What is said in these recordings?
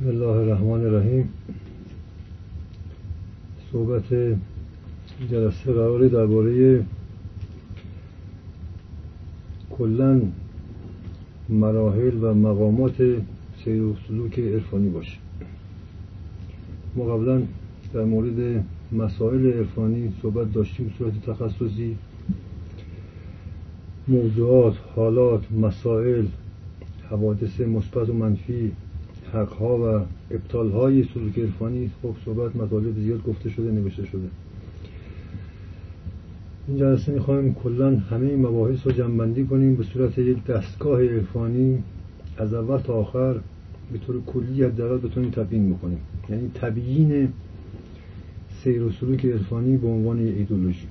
بسم الله الرحمن الرحیم. صحبت جلسه قرار درباره کلا مراحل و مقامات سیر و سلوک عرفانی باشه. ما قبلا در مورد مسائل عرفانی صحبت داشتیم صورت تخصصی. موضوعات حالات مسائل حوادث مثبت و منفی حقها و ابطالهای سلوک عرفانی خب صحبت مطالب زیاد گفته شده نوشته شده. این جلسه می‌خوایم کلا همه این مباحث رو جمعبندی کنیم به صورت یک دستگاه عرفانی از اول تا آخر به طور کلی حداقل بتونیم تبیین بکنیم. یعنی تبیین سیر و سلوک عرفانی به عنوان ایدولوژی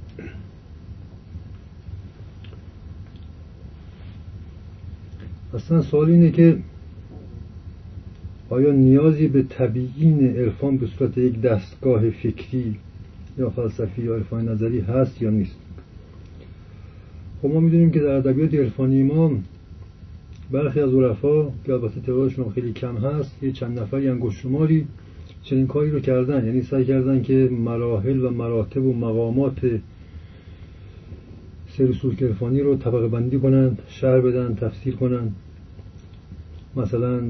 اصلا سوال اینه که آیا نیازی به تبیین عرفان به صورت یک دستگاه فکری یا فلسفی یا عرفان نظری هست یا نیست؟ خب ما می‌دونیم که در ادبیات عرفانی ما برخی از عرفا که البته تعدادشون خیلی کم هست یه چند نفری انگشت شماری چنین کاری رو کردن. یعنی سعی کردن که مراحل و مراتب و مقامات سیر سلوک عرفانی رو طبقه بندی کنند شهر بدن تفسیر کنند مثلا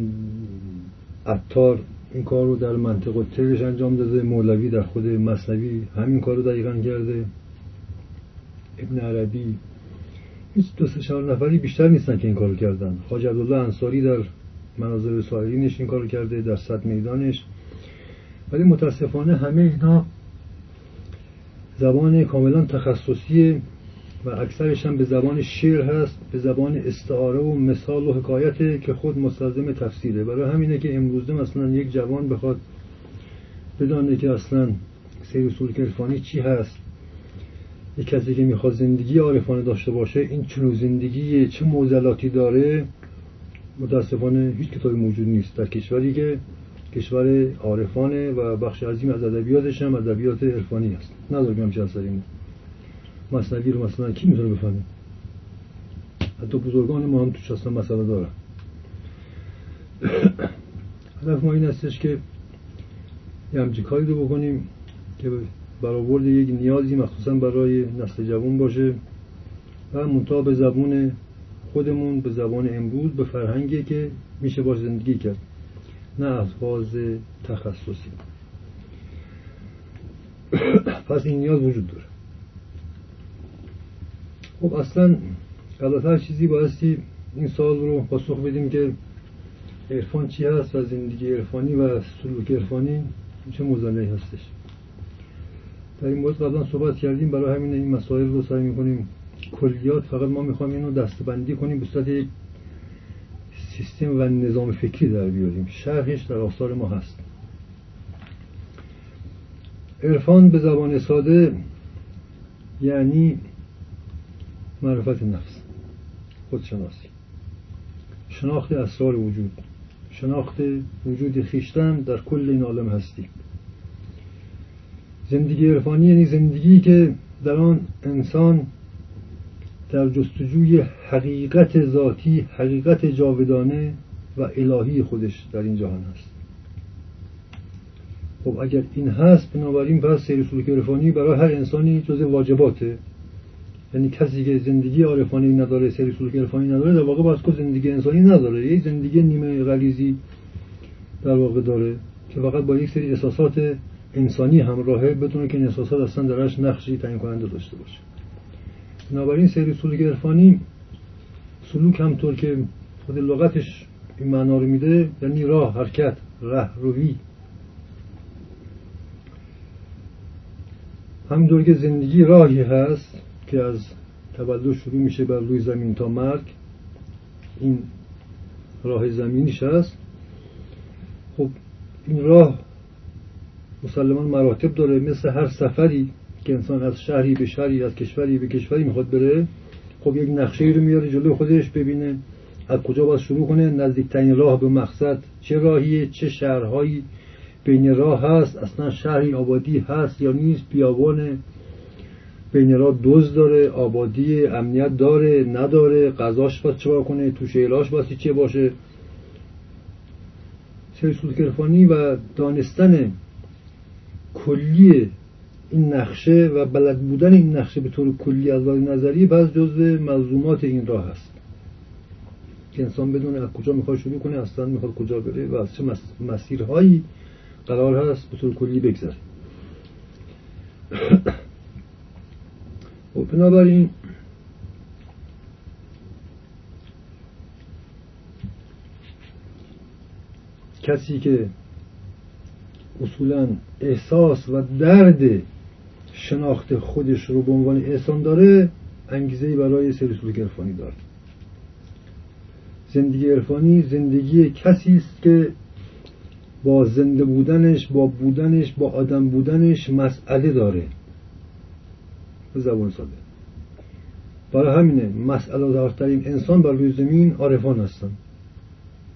عطار این کار رو در منطق ترش انجام داده مولوی در خود مصنوی همین کار رو دقیقا کرده. ابن عربی هیچ دو سه چهار نفری بیشتر نیستن که این کارو کردن. حاج عبدالله انصاری در مناظر سائرینش این کارو کرده در صد میدانش. ولی متاسفانه همه اینا زبان کاملا تخصصی و اکثرش هم به زبان شعر هست به زبان استعاره و مثال و حکایته که خود مستلزم تفسیره. برای همینه که امروزه مثلا یک جوان بخواد بدانه که اصلا سیر سلوک عرفانی چی هست. یک کسی که می‌خواد زندگی عارفانه داشته باشه این چنو زندگی چه موزلاتی داره متاسفانه هیچ کتابی موجود نیست. در کشوری که کشور عارفانه و بخش عظیم از ادبیاتش هم ادبیات عرفانی است نداریم همچه اثری مصنوی رو مثلا کی می‌تونه بفهمه؟ حتی بزرگان ما هم توش اصلا مسئله دارن. هدف ما این هستش که یه همچی رو بکنیم که برآورد یک نیازی مخصوصا برای نسل جوان باشه و منتها به زبون خودمون به زبان امروز به فرهنگی که میشه باش زندگی کرد. نه از تخصصی. پس این نیاز وجود داره. خب اصلا غلط چیزی بایستی این سال رو پاسخ بدیم که عرفان چی هست و زندگی عرفانی و سلوک عرفانی چه موزنه هستش. در این مورد قبلا صحبت کردیم برای همین این مسائل رو سعی می‌کنیم کلیات. فقط ما می‌خوایم اینو دستبندی کنیم به صورت یک سیستم و نظام فکری در بیاریم. شرحش در آثار ما هست. عرفان به زبان ساده یعنی معرفت نفس خودشناسی شناخت اسرار وجود. شناخت وجود خیشتن در کل این عالم هستی. زندگی عرفانی یعنی زندگی که در آن انسان در جستجوی حقیقت ذاتی حقیقت جاودانه و الهی خودش در این جهان هست خب اگر این هست بنابراین پس سیر سلوک عرفانی برای هر انسانی جز واجباته. یعنی کسی که زندگی عارفانه نداره سری سلوک عرفانی نداره در واقع باز زندگی انسانی نداره. یک زندگی نیمه غلیزی در واقع داره که فقط با یک سری احساسات انسانی همراهه بدونه که این احساسات اصلا درش نقشی تعیین کننده داشته باشه. بنابراین سری سلوک عرفانی سلوک همطور که خود لغتش این معنا رو میده یعنی راه حرکت ره روی همینطور که زندگی راهی هست که از تولد شروع میشه بر روی زمین تا مرگ این راه زمینیش هست. خب این راه مسلمان مراتب داره مثل هر سفری که انسان از شهری به شهری از کشوری به کشوری می‌خواد بره خب یک نقشه رو میاره جلوی خودش ببینه از کجا باید شروع کنه نزدیکترین راه به مقصد چه راهیه چه شهرهایی بین راه هست اصلا شهری آبادی هست یا نیست بیابان بین را دوز داره آبادی امنیت داره نداره غذاش باید چه کنه تو شیلاش باید چه باشه. سلسول عرفانی و دانستن کلی این نقشه و بلد بودن این نقشه به طور کلی از نظری بعض جزء ملزومات این راه هست که انسان بدونه از کجا می‌خواد شروع کنه اصلا می‌خواد کجا بره و از چه مسیرهایی قرار هست به طور کلی بگذره. خب، بنابراین کسی که اصولا احساس و درد شناخت خودش رو به عنوان احسان داره انگیزه برای سری سلوک عرفانی داره. زندگی عرفانی زندگی کسی است که با زنده بودنش با بودنش با آدم بودنش مسئله داره. به زبان ساده. برای همینه مسئله دارترین انسان بر روی زمین عارفان هستن.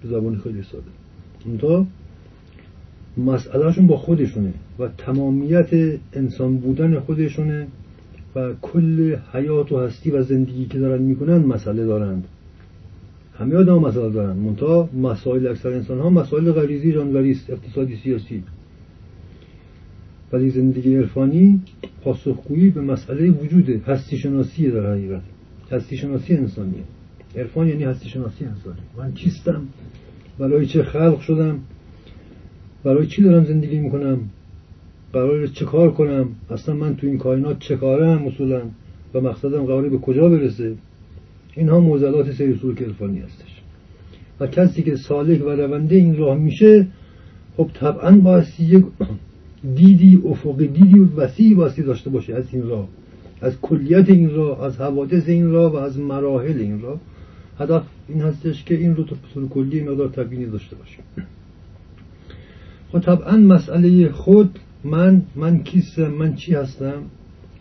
به زبان خیلی ساده. اونتا مسئلهشون با خودشونه و تمامیت انسان بودن خودشونه و کل حیات و هستی و زندگی که دارن می‌کنن مسئله دارند. همه آدم مسئله دارن. منتها مسائل اکثر انسان ها مسائل غریزی جانوری است اقتصادی سیاسی. ولی زندگی عرفانی پاسخگویی به مسئله وجود هستی شناسی در حقیقت. هستی شناسی انسانیه. عرفان یعنی هستی شناسی انسانی من چیستم؟ برای چه خلق شدم؟ برای چی دارم زندگی می‌کنم؟ برای چه کار کنم؟ اصلا من تو این کائنات چه کارم اصولا؟ و مقصدم قراره به کجا برسه؟ اینها موزلات سری سلوک عرفانی هستش. و کسی که سالک و رونده این راه میشه خب طبعا بایستی یک دیدی افق دیدی وسیع بایستی داشته باشه از این راه از کلیت این راه از حوادث این راه و از مراحل این راه. هدف این هستش که این رو تو بطور کلی مقدار تبیینی داشته باشیم. خب طبعا مسئله خود من من کیستم من چی هستم؟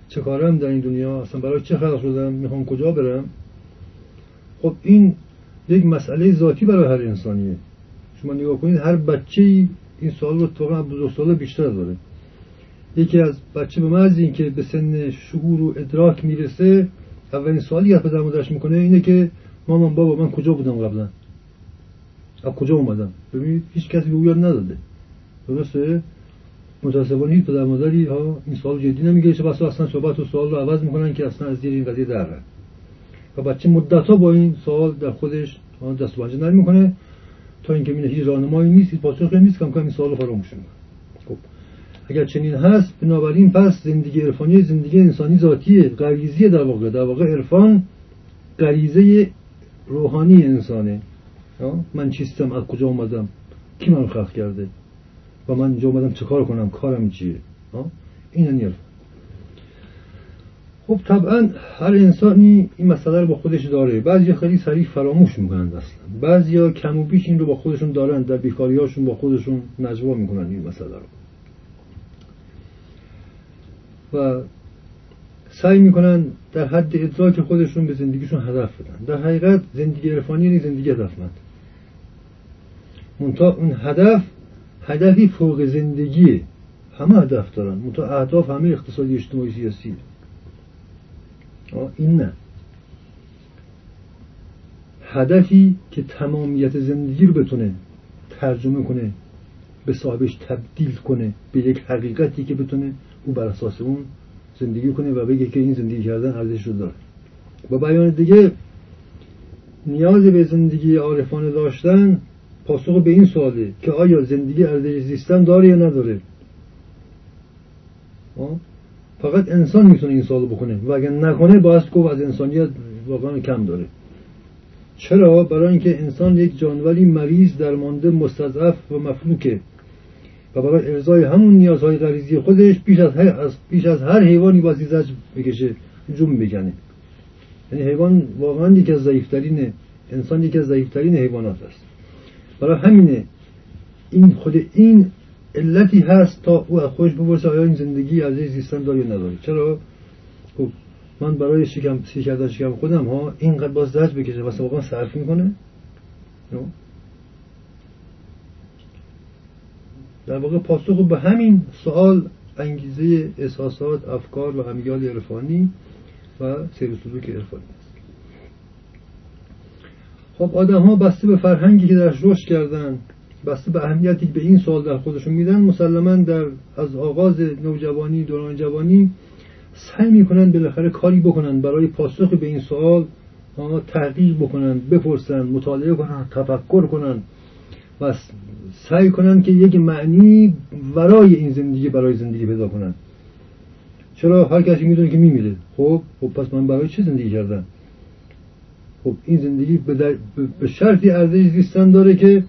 چه کارم در این دنیا؟ اصلا برای چه خلق شدم؟ می‌خوام کجا برم؟ خب این یک مسئله ذاتی برای هر انسانیه. شما نگاه کنید هر بچه این سوال رو اتفاقا بزرگسالا بیشتر داره یکی از بچه به محض اینکه به سن شعور و ادراک می‌رسه اولین سوالی که در مادرش می‌کنه اینه که مامان بابا من کجا بودم قبلا؟ از کجا اومدم؟ ببینید هیچ کسی به یاد نداده. درسته؟ متاسفانه هیچ پدر مادری ها این سوال جدی نمی‌گیره چه اصلا صحبت و سوال رو عوض می‌کنن که اصلا از زیر این قضیه در و بچه مدت ها با این سوال در خودش دست و پنجه می‌کنه. تا اینکه می‌بینه هیچ راهنمایی نیست پاسخی نیست کم این سوال رو فراموش خب. اگر چنین هست بنابراین پس زندگی عرفانی زندگی انسانی ذاتیه غریزی در واقع. در واقع عرفان غریزه روحانی انسانه. من چیستم؟ از کجا اومدم؟ کی من خلق کرده؟ و من اینجا اومدم چه کار کنم؟ کارم چیه؟ این عرفان. خب طبعا هر انسانی این مسئله رو با خودش داره. بعضی خیلی سریع فراموش می‌کنند اصلا. بعضی کم و بیش این رو با خودشون دارن در بیکاریاشون با خودشون نجوا می‌کنن این مسئله رو. و سعی می‌کنن در حد ادراک خودشون به زندگیشون هدف بدن. در حقیقت زندگی عرفانی یعنی زندگی هدفمند. منتها اون هدف هدفی فوق زندگیه همه هدف دارن. منتها اهداف همه اقتصادی اجتماعی سیاسیه این نه. هدفی که تمامیت زندگی رو بتونه ترجمه کنه به صاحبش تبدیل کنه به یک حقیقتی که بتونه او بر اساس اون زندگی کنه و بگه که این زندگی کردن ارزش رو داره. با بیان دیگه نیاز به زندگی عارفانه داشتن پاسخ به این سواله که آیا زندگی ارزش زیستن داره یا نداره؟ فقط انسان می‌تونه این سوالو بکنه. و اگر نکنه باید گفت از انسانیت واقعا کم داره. چرا؟ برای اینکه انسان یک جانوری مریض درمانده مستضعف و مفلوکه و برای ارزای همون نیازهای غریزی خودش بیش از هر, بیش از هر حیوانی بازی زج بکشه جون بکنه یعنی حیوان واقعا یکی از ضعیفترین انسان یکی از ضعیفترین حیوانات است. برای همینه این خود این علتی هست تا او از خودش بپرسه آیا این زندگی از زیستن داره یا نداره چرا؟ خب من برای شکم سی کردن شکم خودم ها اینقدر باز زج بکشه واسه واقعا صرف می‌کنه. در واقع پاسخ به همین سوال انگیزه احساسات افکار و امیال عرفانی و سیر سلوک عرفانی خب آدم ها بسته به فرهنگی که درش رشد کردن بسته به اهمیتی به این سال در خودشون میدن مسلما در از آغاز نوجوانی دوران جوانی سعی می‌کنن بالاخره کاری بکنن. برای پاسخ به این سوال تحقیق بکنن بپرسن مطالعه کنن تفکر کنن و سعی کنن که یک معنی ورای این زندگی برای زندگی پیدا کنن. چرا هر کسی می‌دونه که میمیره؟ خب خب پس من برای چه زندگی کردم؟ خب این زندگی به, به شرطی ارزش زیستن داره که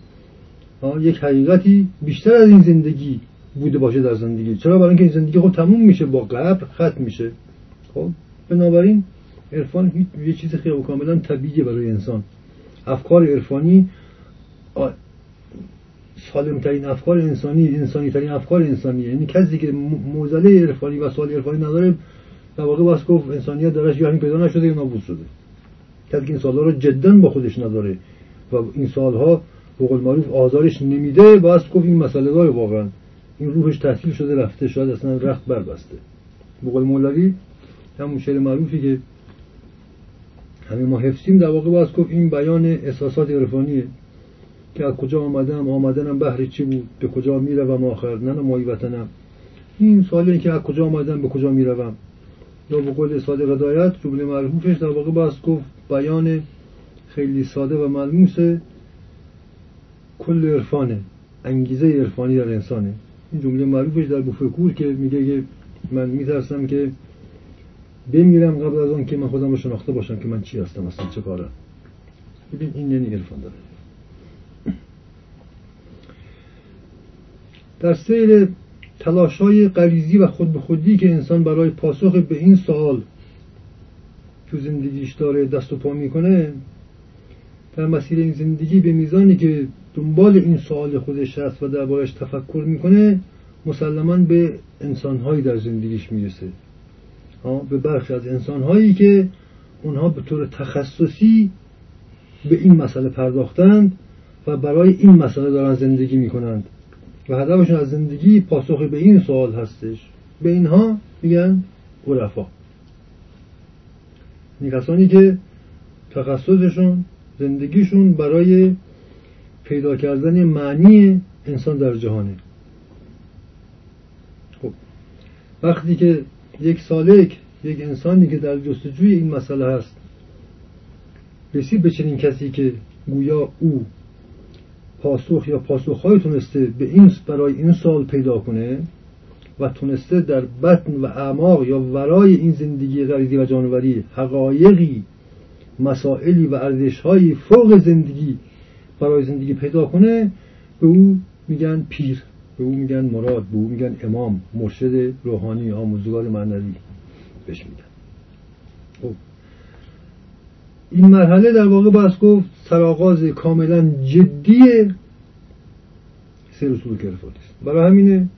یک حقیقتی بیشتر از این زندگی بوده باشه در زندگی. چرا؟ برای اینکه این زندگی خب تموم میشه با قبر ختم میشه. خب بنابراین عرفان یه چیز خیلی کاملا طبیعیه برای انسان. افکار عرفانی سالم ترین افکار انسانی انسانی ترین افکار انسانی. یعنی کسی که موزله عرفانی و سوال عرفانی نداره در واقع باز گفت انسانیت درش یا پیدا نشده یا نابود شده. کسی که این سالها رو جدا با خودش نداره و این سالها به قول معروف آزارش نمیده باز گفت این مسئله داره واقعا. این روحش تحصیل شده رفته شاید اصلا رخت بربسته. به قول مولوی همون شعر معروفی که همه ما حفظیم در واقع باز گفت این بیان احساسات عرفانیه که از کجا آمدم آمدنم بهر چی بود به کجا می‌روم آخر نه مایی وطنم. این سوالی که از کجا آمدم به کجا می‌روم. یا به قول صادق هدایت جمله معروفش در واقع باز گفت بیان خیلی ساده و ملموس کل عرفانه. انگیزه عرفانی در انسانه. این جمله معروفش در بوفکور که میگه که من میترسم که بمیرم قبل از آن که من خودم رو شناخته باشم که من چی هستم اصلا چه کارم ببین این یعنی عرفان داره. در سیر تلاش های قریزی و خود به خودی که انسان برای پاسخ به این سوال تو زندگیش داره دست و پا می‌کنه در مسیر این زندگی به میزانی که دنبال این سوال خودش هست و دربارش تفکر می‌کنه مسلما به انسانهایی در زندگیش می‌رسه. به برخی از انسانهایی که اونها به طور تخصصی به این مسئله پرداختند و برای این مسئله دارن زندگی می‌کنند و هدفشون از زندگی پاسخ به این سوال هستش. به اینها میگن عرفا. این کسانی که تخصصشون زندگیشون برای پیدا کردن معنی انسان در جهانه. خب وقتی که یک سالک یک انسانی که در جستجوی این مسئله هست رسید به چنین کسی که گویا او پاسخ یا پاسخهایی تونسته به این برای این سال پیدا کنه و تونسته در بطن و اعماق یا ورای این زندگی غریزی و جانوری حقایقی مسائلی و ارزشهایی فوق زندگی برای زندگی پیدا کنه به او میگن پیر به او میگن مراد به او میگن امام مرشد روحانی آموزگار معنوی بهش میگن. خب. این مرحله در واقع باید گفت سرآغاز کاملا جدی سیر سلوک عرفانی است. برای همینه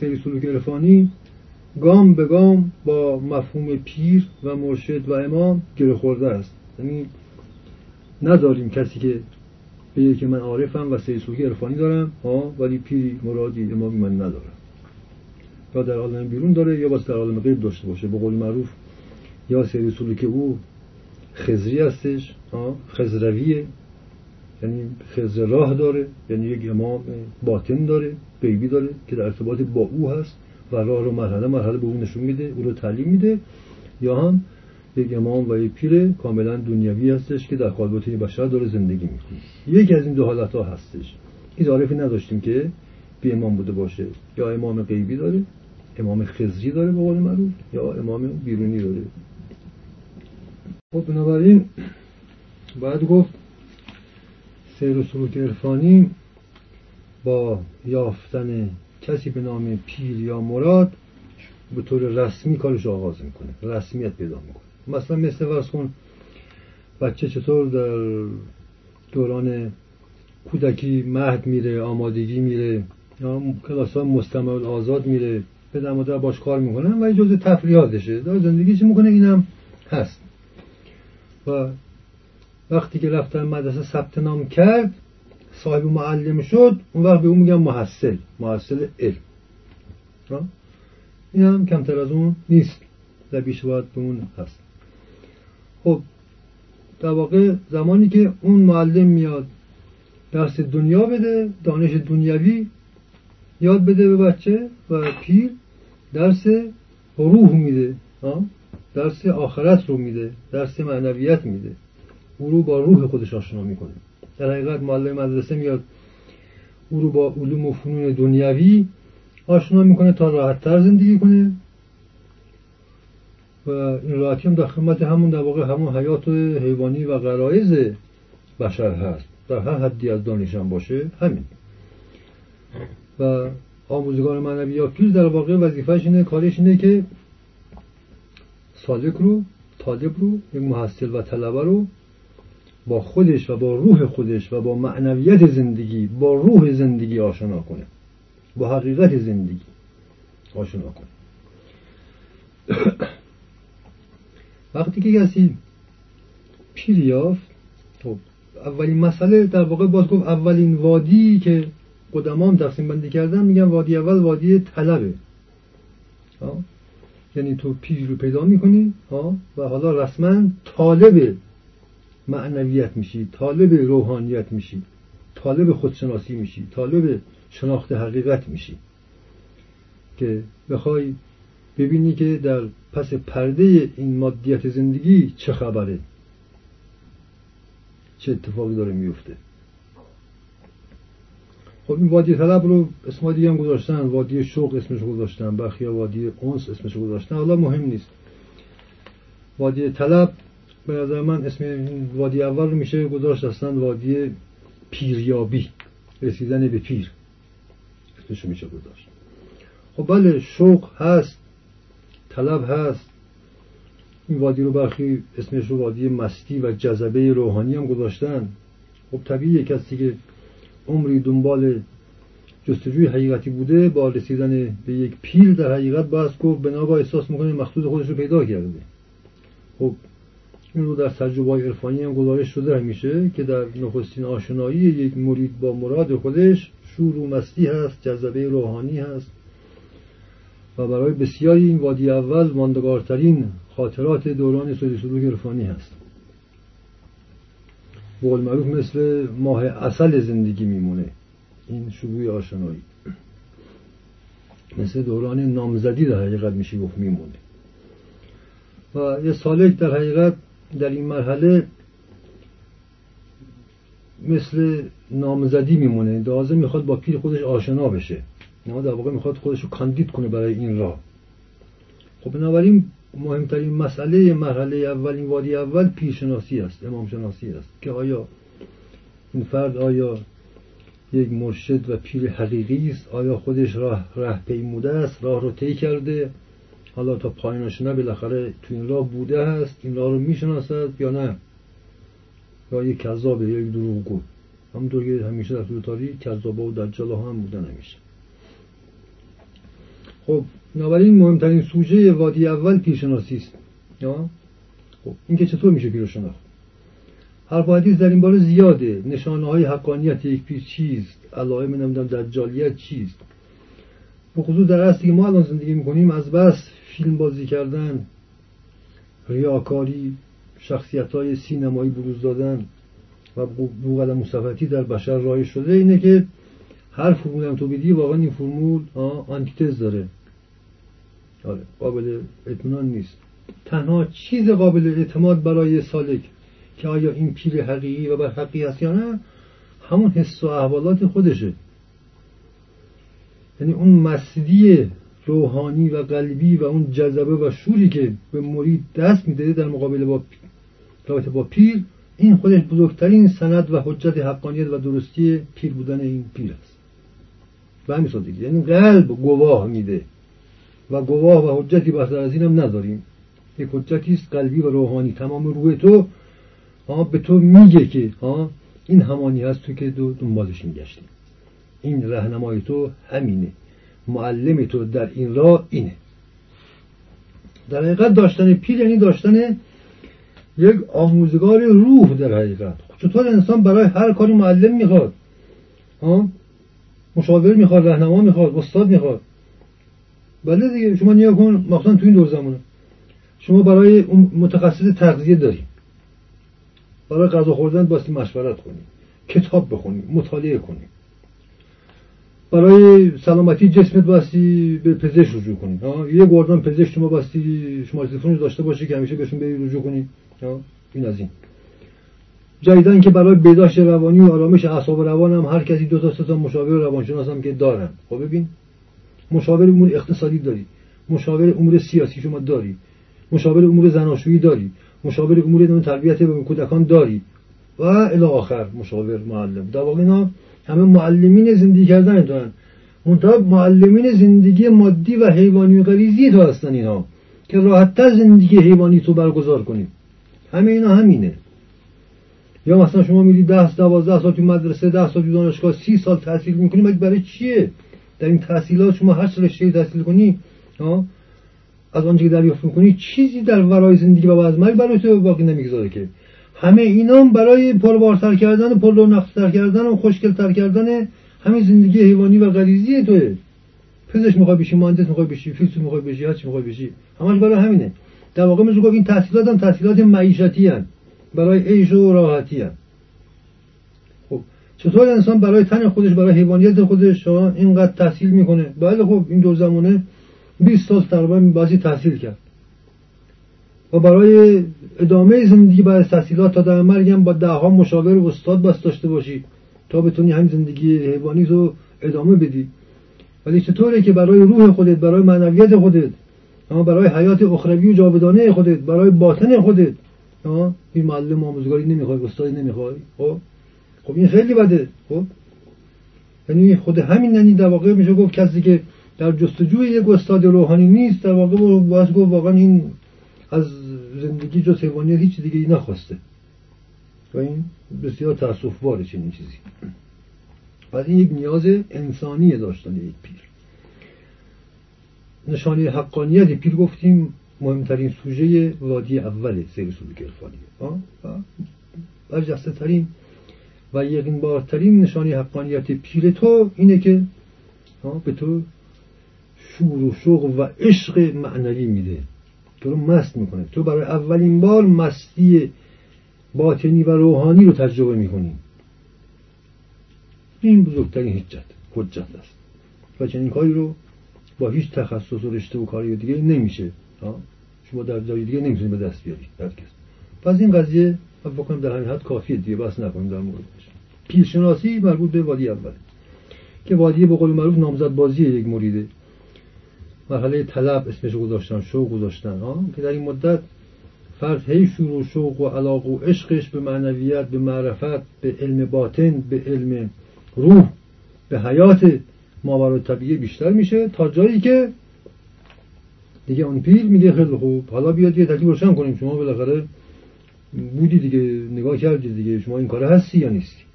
سیر سلوک عرفانی گام به گام با مفهوم پیر و مرشد و امام گره خورده است. یعنی نداریم کسی که بگه که من عارفم و سیر سلوک عرفانی دارم ها ولی پیری مرادی امامی من ندارم. یا در عالم بیرون داره یا باز در عالم غیب داشته باشه. به قول معروف یا سیر سلوک او خزری هستش خزرویه یعنی خزر راه داره یعنی یک امام باطن داره غیبی داره که در ارتباط با او هست و راه رو مرحله مرحله به او نشون میده او رو تعلیم میده. یا هم یک امام و یک پیر کاملا دنیوی هستش که در خالبات بشر داره زندگی می‌کنه. یکی از این دو حالت ها هستش. هیچ عارفی نداشتیم که بی امام بوده باشه. یا امام غیبی داره امام خزری داره به قول معروف یا امام بیرونی داره. خب بنابراین باید گفت سیر و سلوک عرفانی با یافتن کسی به نام پیر یا مراد به طور رسمی کارش آغاز می‌کنه. رسمیت پیدا می‌کنه. مثلا مثل فرض کن بچه چطور در دوران کودکی مهد میره آمادگی میره یا کلاس ها مستمر آزاد میره به مادر باش کار می‌کنن و جزء تفریحاتشه. داره زندگی چی می‌کنه؟ اینم هست. و وقتی که رفتن مدرسه ثبت نام کرد صاحب معلم شد اون وقت به اون میگن محصل محصل علم. این هم کمتر از اون نیست. در بیش باید به اون هست. خب در واقع زمانی که اون معلم میاد درس دنیا بده دانش دنیوی یاد بده به بچه و پیر درس روح میده درس آخرت رو میده درس معنویت میده. او رو با روح خودش آشنا می‌کنه. در حقیقت معلم مدرسه میاد او رو با علوم و فنون دنیوی آشنا می‌کنه تا راحتتر زندگی کنه. و این راحتی هم در خدمت همون در واقع همون حیات حیوانی و غرایز بشر هست. در هر حدی از دانشم باشه همین. و آموزگار معنوی یا پیر در واقع وظیفهش اینه کارش اینه که سالک رو طالب رو یک محصل و طلبه رو با خودش و با روح خودش و با معنویت زندگی با روح زندگی آشنا کنه. با حقیقت زندگی آشنا کنه. وقتی که کسی پیر یافت خب اولین مسئله در واقع باز گفت اولین وادی که قدمام تقسیم بندی کردن میگن وادی اول وادی طلبه. یعنی تو پیر رو پیدا می‌کنی و حالا رسما طالب معنویت میشی طالب روحانیت میشی طالب خودشناسی میشی طالب شناخت حقیقت میشی. که بخوای ببینی که در پس پرده این مادیت زندگی چه خبره؟ چه اتفاقی داره میفته؟ خب این وادی طلب رو اسم دیگه هم گذاشتن وادی شوق اسمش گذاشتن برخی وادی اونس اسمش گذاشتن. حالا مهم نیست. وادی طلب به نظر من اسم وادی اول رو میشه گذاشت اصلا وادی پیریابی رسیدن به پیر. اسمش میشه گذاشت. خب بله شوق هست. طلب هست. این وادی رو برخی اسمش رو وادی مستی و جذبه روحانی هم گذاشتن. خب طبیعی کسی که عمری دنبال جستجوی حقیقتی بوده با رسیدن به یک پیر در حقیقت باز گفت بنابرای احساس می‌کنه مخصوص خودش رو پیدا کرده. خب این رو در تجربه عرفانی هم گزارش شده همیشه که در نخستین آشنایی یک مرید با مراد خودش شور و مستی هست جذبه روحانی هست. برای بسیاری این وادی اول ماندگارترین خاطرات دوران سوی سلوک عرفانی هست. بقول معروف مثل ماه اصل زندگی میمونه. این شروع آشنایی. مثل دوران نامزدی در حقیقت میشه گفت میمونه. و یه سالک در حقیقت در این مرحله مثل نامزدی میمونه. دازه می‌خواد با پیر خودش آشنا بشه. نه در واقع می‌خواد خودش رو کاندید کنه برای این راه. خب بنابراین مهمترین مسئله مرحله اول این وادی اول پیرشناسی است امام شناسی است که آیا این فرد آیا یک مرشد و پیر حقیقی است آیا خودش راه ره پیموده است راه رو طی کرده حالا تا پایینش نه بالاخره تو این راه بوده است این راه رو می‌شناسد یا نه؟ یا یک کذابه یا یک دروغگو. همونطور که همیشه در طول تاریخ کذابا و دجال هم بودن همیشه. خب بنابراین مهمترین سوژه وادی اول پیرشناسی است. خب این که چطور میشه پیر شناخت هر حدیث در این باره زیاده. نشانه های حقانیت یک پیر چیست؟ علائم نمی‌دونم دجالیت چیست؟ به خصوص در اصلی که ما الان زندگی می‌کنیم از بس فیلم بازی کردن ریاکاری شخصیت های سینمایی بروز دادن و بوغل مصفتی در بشر رای شده. اینه که هر فرمول هم تو بدی واقعا این فرمول آنتیتز داره. قابل اطمینان نیست. تنها چیز قابل اعتماد برای سالک که آیا این پیر حقیقی و بر حقی هست یا نه همون حس و احوالات خودشه. یعنی اون مسدی روحانی و قلبی و اون جذبه و شوری که به مرید دست میده در مقابل با رابطه با پیر این خودش بزرگترین سند و حجت حقانیت و درستی پیر بودن این پیر است. و همین سادگی. یعنی قلب گواه میده. و گواه و حجتی بهتر از اینم نداریم یک حجتی است قلبی و روحانی. تمام روح تو به تو میگه که ها این همانی هست تو که دو دنبالش میگشتی. این رهنمای تو همینه. معلم تو در این راه اینه. در حقیقت داشتن پیر یعنی داشتن یک آموزگار روح در حقیقت. چطور انسان برای هر کاری معلم می‌خواد؟ ها مشاور می‌خواد رهنما می‌خواد استاد می‌خواد. بله دیگه شما نیا کن مخصوصا تو این دور زمانه. شما برای اون متخصص تغذیه داری برای غذا خوردن باستی مشورت کنی کتاب بخونی مطالعه کنی برای سلامتی جسمت باستی به پزشک رجوع کنی یه گردان پزشک شما باستی شما تلفنش داشته باشی که همیشه بهشون بری رجوع کنی. این از این. جدیدن که برای بهداشت روانی و آرامش اعصاب روان هم هر کسی دو تا سه تا مشاور روانشناس هم که دارن. خب ببین مشاور امور اقتصادی داری مشاور امور سیاسی شما داری مشاور امور زناشویی داری مشاور امور تربیت کودکان داری و الی آخر مشاور معلم. در واقع اینا همه معلمین زندگی کردن دارن. منتها معلمین زندگی مادی و حیوانی و غریزی تو هستن اینا که راحتتر زندگی حیوانی تو برگزار کنیم همه اینا همینه. یا مثلا شما میری ده دوازده سال تو مدرسه ده سال تو دانشگاه سی سال تحصیل می‌کنی مگه برای چیه؟ در این تحصیلات شما هر رشته تحصیل کنی از آنچه که دریافت می‌کنی چیزی در ورای زندگی و از مرگ برای تو باقی نمی‌گذاره که همه اینا برای پربارتر کردن پر و کردن و خوشگلتر کردن همین زندگی حیوانی و غریزی توه پزشک می‌خوای بشی مهندس می‌خوای بشی فیلسوف می‌خوای بشی هر چی می‌خوای بشی همش برای همینه در واقع میشه گفت این تحصیلات هم تحصیلات معیشتی هن. برای عیش و راحتی هن. چطور انسان برای تن خودش برای حیوانیت خودش اینقدر تحصیل می‌کنه؟ بله خب این دو زمانه 20 سال تقریبا بازی تحصیل کرد. و برای ادامه زندگی برای تحصیلات تا در مرگم با ده ها مشاور و استاد بس داشته باشی تا بتونی همین زندگی حیوانی رو ادامه بدی. ولی چطوره که برای روح خودت برای معنویت خودت اما برای حیات اخروی و جاودانه خودت برای باطن خودت؟ این معلم آموزگاری نمی‌خوای استاد نمی‌خوای خب؟ خب این خیلی بده. خب؟ یعنی خود همین یعنی در واقع میشه گفت کسی که در جستجوی یک استاد روحانی نیست در واقع باید گفت واقعا این از زندگی جز حیوانیت هیچ دیگه ای نخواسته. و این بسیار تأصف باره چنین چیزی. پس این یک نیاز انسانی داشتن یک پیر. نشانه حقانیت پیر گفتیم مهمترین سوژه وادی اول سیر سلوک عرفانیه برجسته ترین و یقین بارترین نشانه حقانیت پیر تو اینه که به تو شور و شوق و عشق معنوی میده. تو رو مست می‌کنه. تو برای اولین بار مستی باطنی و روحانی رو تجربه می‌کنی. این بزرگترین حجت حجت است. و چنین کاری رو با هیچ تخصص و رشته و کاری دیگه نمیشه. شما در جای دیگه نمی‌تونید به دست بیارید هرکس پس این قضیه من بکنم در همین حد کافیه دیگه بس نکنیم در موردش پیرشناسی مربوط به وادی اول که وادی به قول معروف نامزد بازی یک مریده مرحله طلب اسمش گذاشتن شوق گذاشتن که در این مدت فرد هی شور و شوق و علاق و عشقش به معنویت به معرفت به علم باطن به علم روح به حیات ماورا طبیعی بیشتر میشه تا جایی که دیگه اون پیر میگه خیلی خوب حالا بیاد یه تکلیف روشن کنیم. شما بالاخره بودی دیگه نگاه کردی دیگه شما این کار هستی یا نیستی؟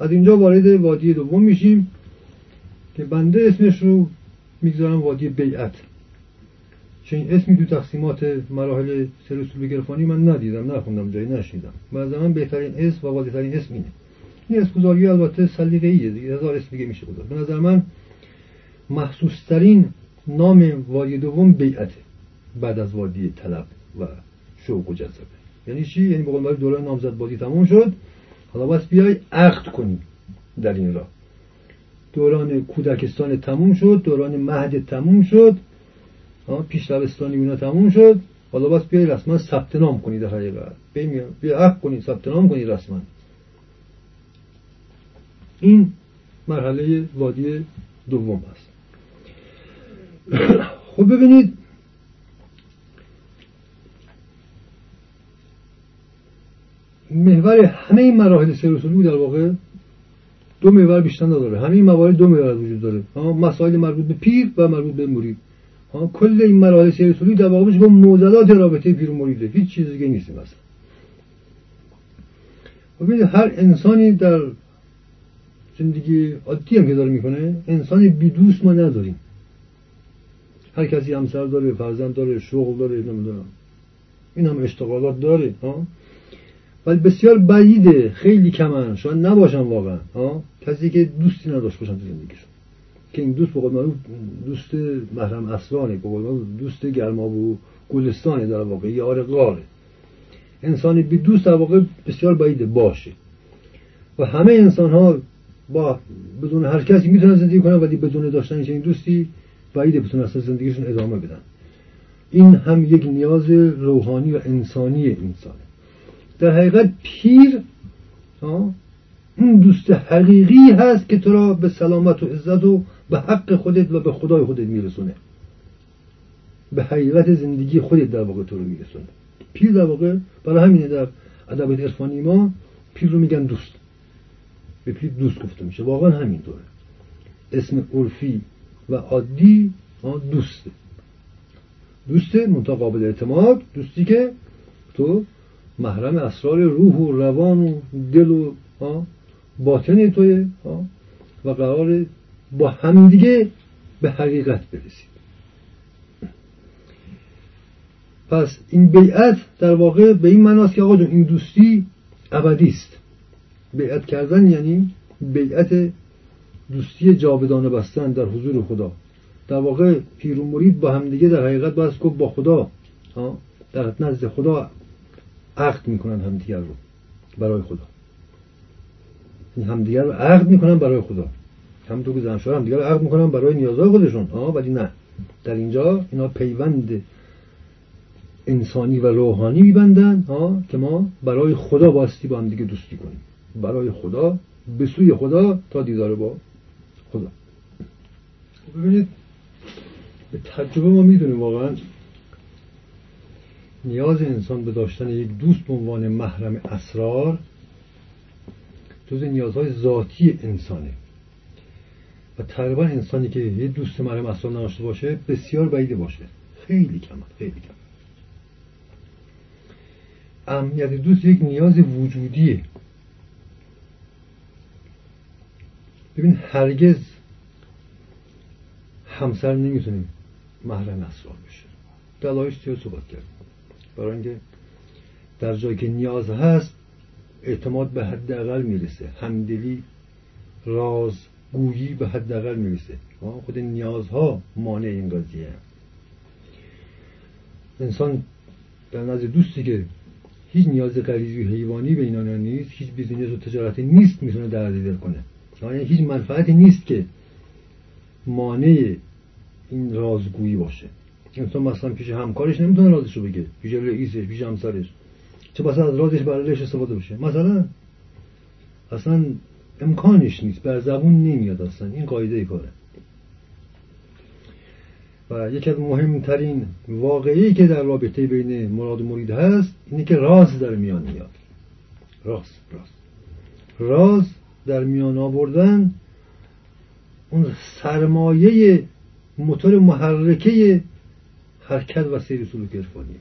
از اینجا وارد وادی دوم میشیم که بنده اسمش رو می‌گذارم وادی بیعت. چون اسمی تو تقسیمات مراحل سلسل بگرفانی من ندیدم نخوندم جایی نشیدم و من بهترین اسم و وادی ترین اسم اینه. این اسم البته سلیقه‌ایه دیگه هزار اسم دیگه میشه گذار به نظر من محسوس ترین نام وادی دوم بیعته بعد از وادی طلب و شوق و جذبه. یعنی چی؟ یعنی بقول دوران نامزد بازی تموم شد. حالا باید بیای عقد کنی در این راه. دوران کودکستان تموم شد دوران مهد تموم شد پیش دبستانی اینا تموم شد. حالا باید بیای رسما ثبت نام کنی در حقیقت. بیا عقد کنی ثبت نام کنی رسما. این مرحله وادی دوم است خب ببینید محور همه این مراحل سیر در واقع. دو محور بیشتر نداره. همه این موارد دو محور وجود داره. مسائل مربوط به پیر و مربوط به مرید. کل این مراحل سیر در واقع میشه موزلات رابطه پیر و مریده. هیچ چیز دیگه نیست مثلا ببینید هر انسانی در زندگی عادی هم که داره می‌کنه انسانی بی دوست ما نداریم. هر کسی همسر داره فرزند داره شغل داره نمی‌دونم. این هم اشتغالات داره. ها؟ ولی بسیار بعیده. خیلی کمن. شاید نباشن واقعا. ها؟ کسی که دوستی نداشت باشن تو زندگیشون. که این دوست بقول دوست محرم اسرانه. بقول دوست گرما و گلستانه در واقع. یار غاره. انسانی بی دوست در واقع بسیار بعیده. باشه. و همه انسان ها با بدون هر کسی می‌تونن زندگی کنن ولی بدون داشتن چنین دوستی بعید بتونن اصلا زندگیشون ادامه بدن. این هم یک نیاز روحانی و انسانی انسانه. در حقیقت پیر اون دوست حقیقی هست که تو را به سلامت و عزت و به حق خودت و به خدای خودت میرسونه. به حقیقت زندگی خودت در واقع تو رو میرسونه. پیر در واقع برای همینه در ادبیات عرفانی ما پیر رو میگن دوست. به پیر دوست گفته میشه. واقعا همینطوره. اسم عرفی و عادی دوسته. دوسته منتها قابل اعتماد دوستی که تو محرم اسرار روح و روان و دل و باطن توی و قرار با همدیگه به حقیقت برسید پس این بیعت در واقع به این معناست که آقا این دوستی ابدی است. بیعت کردن یعنی بیعت دوستی جاودانه بستن در حضور خدا. در واقع پیر و مرید با همدیگه در حقیقت باید گفت با خدا در نزد خدا عقد می‌کنن همدیگر رو برای خدا. این همدیگر رو عقد می‌کنن برای خدا. همونطور که زنشوار همدیگر رو عقد می‌کنن برای نیازهای خودشون. آه ولی نه. در اینجا اینا پیوند انسانی و روحانی میبندن که ما برای خدا باستی با هم دیگه دوستی کنیم. برای خدا به سوی خدا تا دیدار با خدا. ببینید به تجربه ما می‌دونیم واقعا نیاز انسان به داشتن یک دوست به عنوان محرم اسرار جز نیازهای ذاتی انسانه. و تقریبا انسانی که یه دوست محرم اسرار نداشته باشه بسیار بعیده باشه. خیلی کم خیلی کم امنیت دوست یک نیاز وجودیه. ببین هرگز همسر نمی‌تونه محرم اسرار بشه. دلایش زیاد صحبت کرد برای اینکه در جایی که نیاز هست اعتماد به حداقل می‌رسه. همدلی راز گویی به حداقل می‌رسه. خود نیازها مانع این قضیه انسان در نظر دوستی که هیچ نیاز غریزی حیوانی به اینا نیست هیچ بیزینس و تجارتی نیست می‌تونه در دل کنه. یعنی هیچ منفعتی نیست که مانع این رازگویی باشه. انسان مثلا پیش همکارش نمی‌تونه رو بگه. پیش رئیسش پیش همسرش. چه بسا از رازش برای استفاده بشه؟ مثلا اصلا امکانش نیست. بر زبون نمیاد اصلا. این قاعده کاره. و یکی از مهمترین واقعی که در رابطه بین مراد و مرید هست اینه که راز در میان میاد. راز راز. راز در میان آوردن اون سرمایه موتور محرکه حرکت و سیر سلوک عرفانی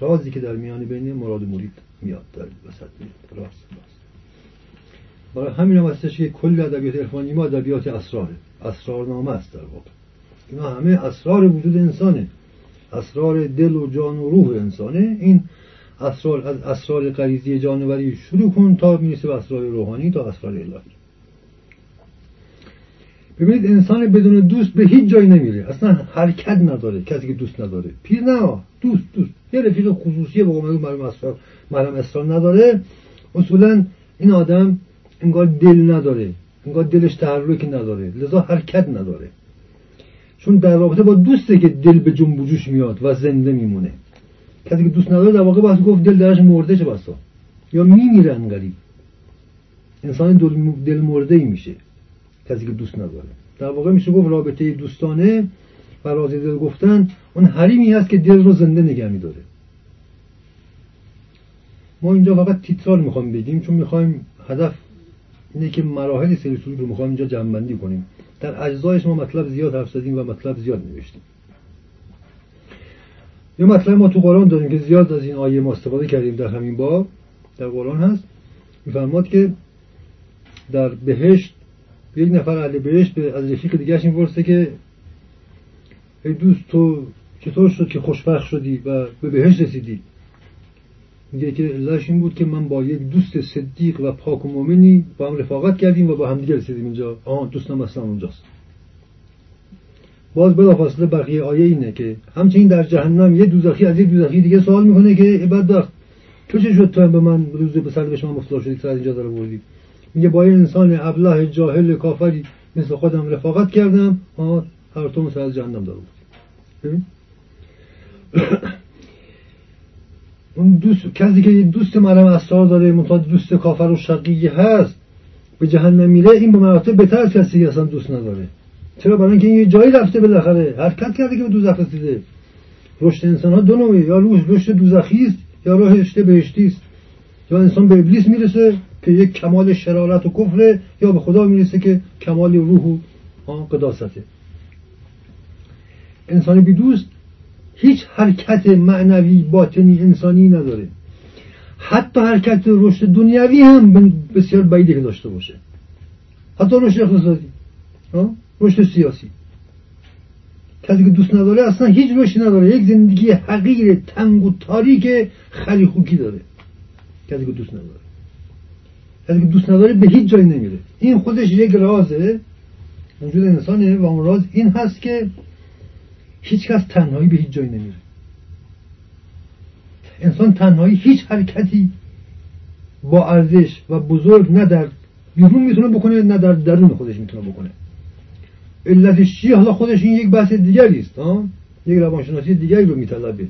رازی که در میان بین مراد و مرید میاد در وسط. راز راز برای همین هم هستش که کل ادبیات عرفانی ما ادبیات اسراره اسرارنامه است در واقع. اینا همه اسرار وجود انسانه. اسرار دل و جان و روح انسانه. این اسرار از اسرار غریزی جانوری شروع کن تا می‌رسه به اسرار روحانی تا اسرار الهی. ببینید انسان بدون دوست به هیچ جایی نمیره. اصلا حرکت نداره کسی که دوست نداره. پیر نه دوست دوست. یه رفیق خصوصی به قوم مرم اسرار نداره. اصولا این آدم انگار دل نداره. انگار دلش تحرکی نداره. لذا حرکت نداره. چون در رابطه با دوسته که دل به جنب جوش میاد و زنده میمونه. کسی که دوست نداره در واقع باید گفت دل درش مرده چه بسا؟ یا میمیره انقدی انسان دل مرده ای میشه. کسی که دوست نداره. در واقع میشه گفت رابطه دوستانه و رازی دل گفتن اون حریمی هست که دل رو زنده نگه میداره. ما اینجا فقط تیترال می‌خوایم بگیم چون می‌خوایم هدف اینه که مراحل سری رو می‌خوایم اینجا جمعبندی کنیم. در اجزایش ما مطلب زیاد حرف زدیم و مطلب زیاد نوشتیم. یه مطلب ما تو قرآن داریم که زیاد از این آیه ما استفاده کردیم در همین باب. در قرآن هست. میفرماد که در بهشت یک نفر اهل بهشت به از رفیق دیگرش می‌پرسه که ای دوست تو چطور شد که خوشبخت شدی و به بهشت رسیدی؟ میگه که علتش این بود که من با یک دوست صدیق و پاک و مؤمنی با هم رفاقت کردیم و با هم دیگه رسیدیم اینجا. آه دوستم اصلا اونجاست. باز بلافاصله بقیه آیه اینه که همچنین در جهنم یه دوزخی از یه دوزخی دیگه سوال می‌کنه که بدبخت تو چه شد تو به من روز به سر به شما مفتلا شدی سر اینجا داره بردی؟ میگه با انسان ابله جاهل کافری مثل خودم رفاقت کردم ها هر تو از جهنم ببین. اون دوست کسی که دوست مرم اسرار داره منتها دوست کافر و شقی هست به جهنم میره این به مراتب بهتر کسی که اصلا دوست نداره. چرا؟ برای اینکه این یه جایی رفته بالاخره. حرکت کرده که به دوزخ رسیده. رشد انسان ها دو نوعه یا رشد دوزخی است یا رشد بهشتی است. یا انسان به ابلیس می‌رسه که یک کمال شرارت و کفره یا به خدا می‌رسه که کمال روح و قداسته. انسان بی دوست هیچ حرکت معنوی باطنی انسانی نداره. حتی حرکت رشد دنیوی هم بسیار بعیده که داشته باشه. حتی رشد اقتصادی رشد سیاسی. کسی که دوست نداره اصلا هیچ رشدی نداره. یک زندگی حقیر تنگ و تاریک خلی خوکی داره. کسی که دوست نداره. کسی که دوست نداره به هیچ جایی نمیره. این خودش یک رازه وجود انسانه و اون راز این هست که هیچ کس تنهایی به هیچ جایی نمیره. انسان تنهایی هیچ حرکتی با ارزش و بزرگ نه در بیرون می‌تونه بکنه نه در درون خودش می‌تونه بکنه. علتش چیه؟ حالا خودش این یک بحث دیگری است یک روانشناسی دیگری رو میطلبه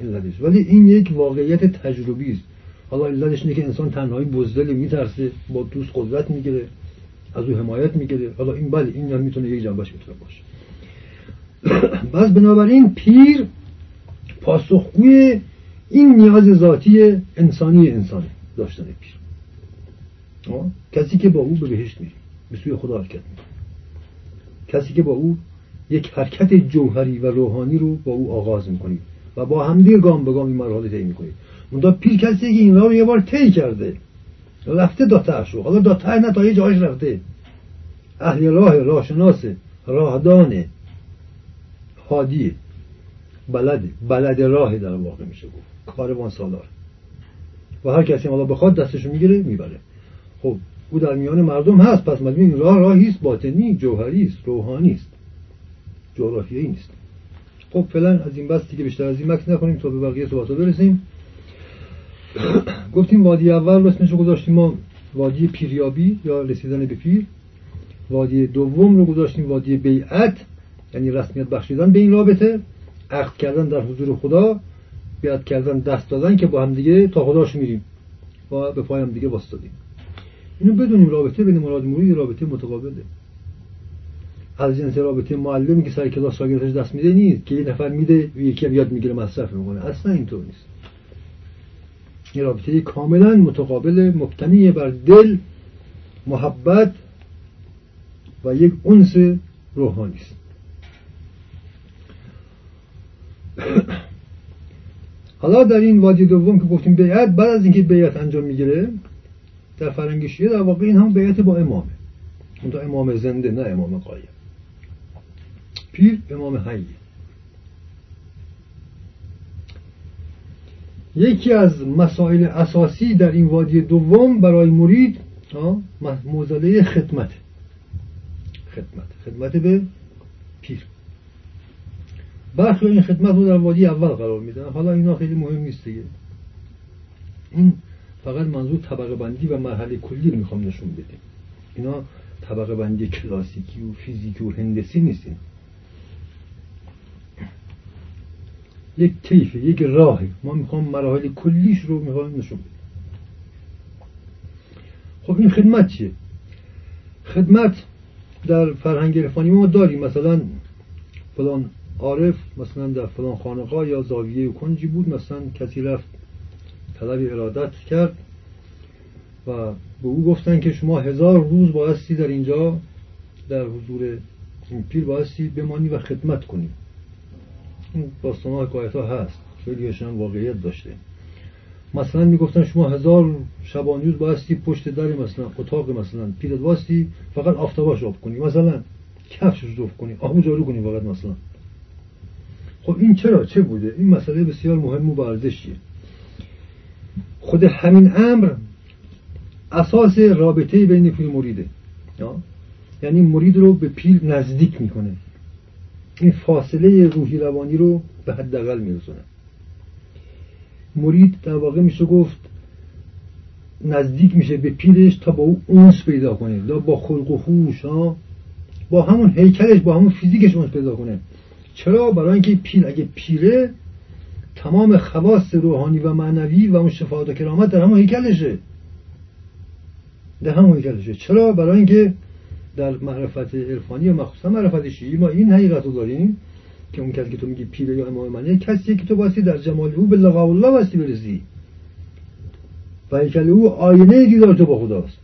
علتش. ولی این یک واقعیت تجربی است. حالا علتش اینه که انسان تنهایی بزدل میترسه با دوست قدرت می‌گیره از او حمایت می‌گیره. حالا این بله این هم می‌تونه یک جنبش می‌تونه باشه. بس بنابراین پیر پاسخگوی این نیاز ذاتی انسانی انسان داشتن پیر. کسی که با او به بهشت میره به سوی خدا حرکت میره کسی که با او یک حرکت جوهری و روحانی رو با او آغاز می‌کنید و با همدیر گام به گام این مرحله طی می‌کنید منتها پیر کسی که این رو یه بار طی کرده. رفته داترش رو حالا داتر نه تا یه جایش رفته. اهل راه راهشناسه راهدانه. هادیه بلده بلد راه در واقع میشه گفت. کاروان سالار. و هر کسی حالا بخواد دستشو می‌گیره می‌بره. خب او در میان مردم هست. پس مدوی این راه راهی است؟ باطنی جوهری است روحانی است. جغرافیایی نیست. خب فعلا از این بس دیگه بیشتر از این مکس نکنیم تا به بقیه صحبت برسیم. گفتیم وادی اول اسمش رو گذاشتیم ما وادی پیریابی یا رسیدن به پیر. وادی دوم رو گذاشتیم وادی بیعت یعنی رسمیت بخشیدن به این رابطه. عقد کردن در حضور خدا بیعت کردن دست دادن که با هم دیگه تا خداش میریم و به پای هم دیگه واسطادیم اینو بدونیم رابطه بین مراد مرید رابطه متقابله. از جنس رابطه معلمی که سر کلاس شاگردش دست میده نیست که یه نفر میده و یکی هم یاد می‌گیره مصرف می‌کنه. اصلا اینطور نیست. این رابطه کاملا متقابل مبتنی بر دل محبت و یک انس روحانی است. حالا در این وادی دوم که گفتیم بیعت بعد از اینکه بیعت انجام می‌گیره در فرنگ شیعه در واقع این هم بیعت با امامه. اون امام زنده نه امام قایم. پیر امام حیه. یکی از مسائل اساسی در این وادی دوم برای مرید موزله خدمت. خدمت. خدمت به پیر. برخی این خدمت رو در وادی اول قرار میدن. حالا اینا خیلی مهم نیست دیگه. این فقط منظور طبقه بندی و مرحله کلی می‌خوام نشون بدیم اینا طبقه بندی کلاسیکی و فیزیکی و هندسی نیستین یک طیفه یک راهی. ما می‌خوام مراحل کلیش رو می‌خوام نشون بدیم خب این خدمت چیه؟ خدمت در فرهنگ عرفانی ما داریم. مثلا فلان عارف مثلا در فلان خانقاه یا زاویه کنجی بود. مثلا کسی رفت طلب ارادت کرد و به او گفتن که شما هزار روز بایستی در اینجا در حضور این پیر بایستی بمانی و خدمت کنی. این داستان حکایت ها هست. خیلی هم واقعیت داشته. مثلا می‌گفتن شما هزار شبانیوز بایستی پشت در مثلا اتاق مثلا پیرت بایستی فقط آفتاباش آب کنی. مثلا کفش رو کنی. آبو جارو کنی فقط مثلا. خب این چرا؟ چه بوده؟ این مسئله بسیار مهم و ارزشیه خود همین امر اساس رابطه بین پیر مریده. یعنی مرید رو به پیر نزدیک می‌کنه. این فاصله روحی روانی رو به حداقل میرسونه. مرید در واقع میشه گفت نزدیک میشه به پیرش تا با او اونس پیدا کنه. تا با خلق و خوش ها؟ با همون هیکلش با همون فیزیکش اونس پیدا کنه. چرا؟ برای اینکه پیر اگه پیره تمام خواص روحانی و معنوی و اون شفاعت و کرامت در همون هیکلشه. در همون هیکلشه. چرا؟ برای اینکه در معرفت عرفانی و مخصوصا معرفت شیعی ما این حقیقت رو داریم که اون کسی که تو میگی پیره یا امام منه کسی که تو باسی در جمال او به لقاء الله باستی برسی. و هیکل او آینه دیدار تو با خداست.